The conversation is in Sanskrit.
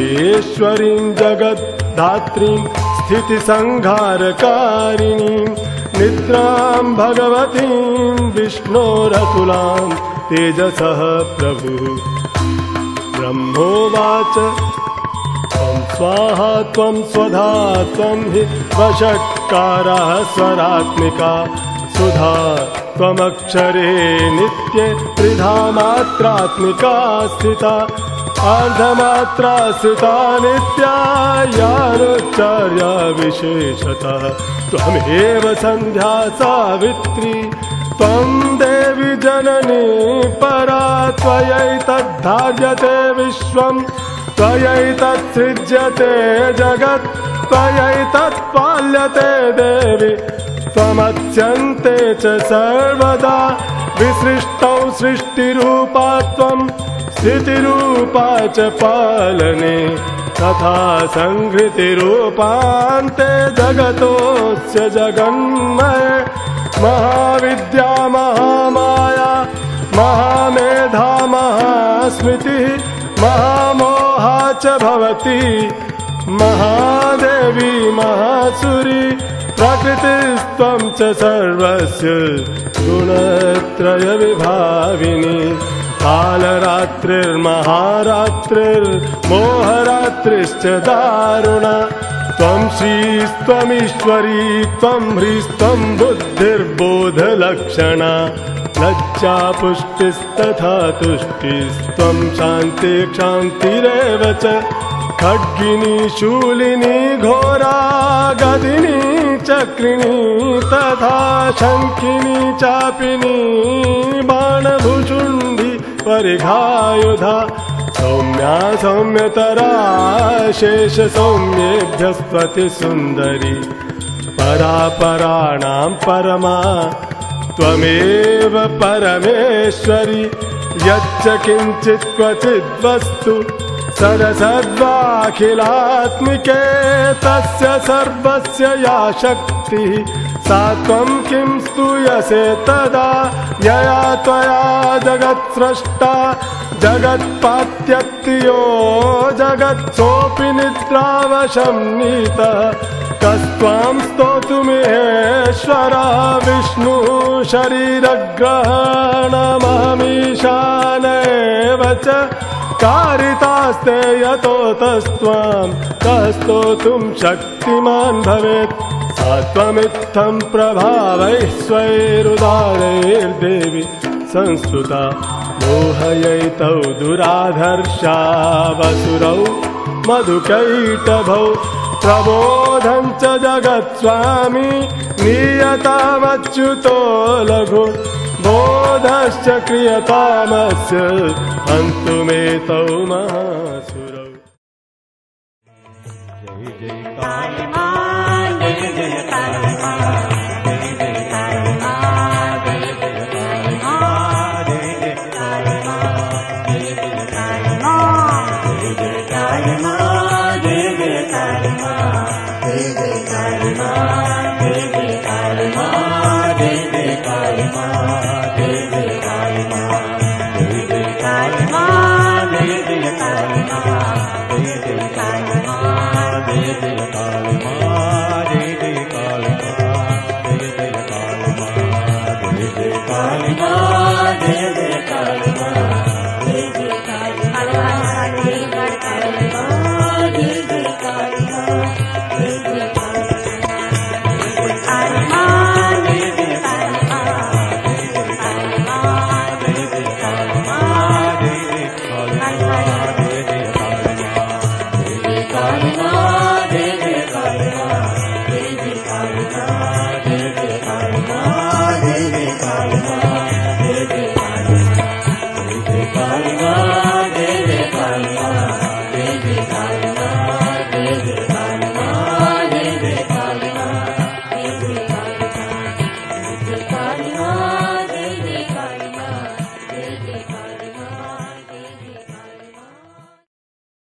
ईश्वरीं जगद्धात्रीं स्थितिसंहारकारिणीं निद्रां भगवतीं विष्णोरतुलां तेजसः प्रभुः। ब्रह्मोवाच त्वं स्वाहा त्वं स्वधा त्वं हि वषट्कारः स्वरात्मिका सुधा त्वमक्षरे नित्ये त्रिधा मात्रात्मिका स्थिता अर्धमात्रा स्थिता नित्या विशेषतः। त्वमेव सन्ध्या सावित्री त्वं देवि जननी परा त्वयैतद्धार्यते विश्वम् त्वयैतत्सृज्यते जगत् त्वयैतत्पाल्यते देवि। त्वमत्यन्ते च सर्वदा विसृष्टौ सृष्टिरूपा त्वम् स्थितिरूपा च पालने तथा संहृतिरूपान्ते जगतोऽस्य जगन्मय महाविद्या महामाया महामेधा महास्मृतिः महामोहा च भवति। महादेवी महासुरी प्रकृतिस्त्वं च सर्वस्य गुणत्रयविभाविनी। कालरात्रिर्महारात्रिर्मोहरात्रिश्च दारुण। त्वं श्रीस्त्वमीश्वरी त्वं ह्रीस्त्वं बुद्धिर्बोधलक्षणा। लज्जा पुष्टिस्तथा तुष्टिस्त्वं शान्ति क्षान्तिरेव च खड्गिनी शूलिनी घोरा गदिनी चक्रिणी तथा शङ्खिनी चापिनी बाणभुषुण्डि परिघायुधा सौम्या सौम्यतरा शेष सौम्येभ्यस्त्वति सुन्दरी परापराणां परमा त्वमेव परमेश्वरि यच्च किञ्चित् क्वचिद्वस्तु सरसद्वाखिलात्मिके तस्य सर्वस्य या शक्तिः। सा त्वं किं स्तूयसे तदा यया त्वया जगत्स्रष्टा। जगत्पात्यत्यो जगत्सोऽपि निद्रावशं नीतः। कस्त्वां स्तोतुमेश्वरा विष्णु शरीरग्रहणमहमीशानैव च कारितास्ते यतोतस्त्वां कः स्तोतुं शक्तिमान् भवेत्। सा त्वमित्थं प्रभावैः स्वैरुदारैर्देवि संस्तुता मोहयैतौ दुराधर्षावसुरौ मधुकैटभौ प्रबोधं च जगत्स्वामी नीयतामच्युतो लघु महासुरौ जय जय काली माँ जय जय काली माँ जय जय काली माँ जय जय काली माँ जय जय काली माँ जय जय काली माँ जय जय काली माँ जय जय काली माँ जय जय काली माँ जय जय काली माँ जय जय काली माँ जय Radha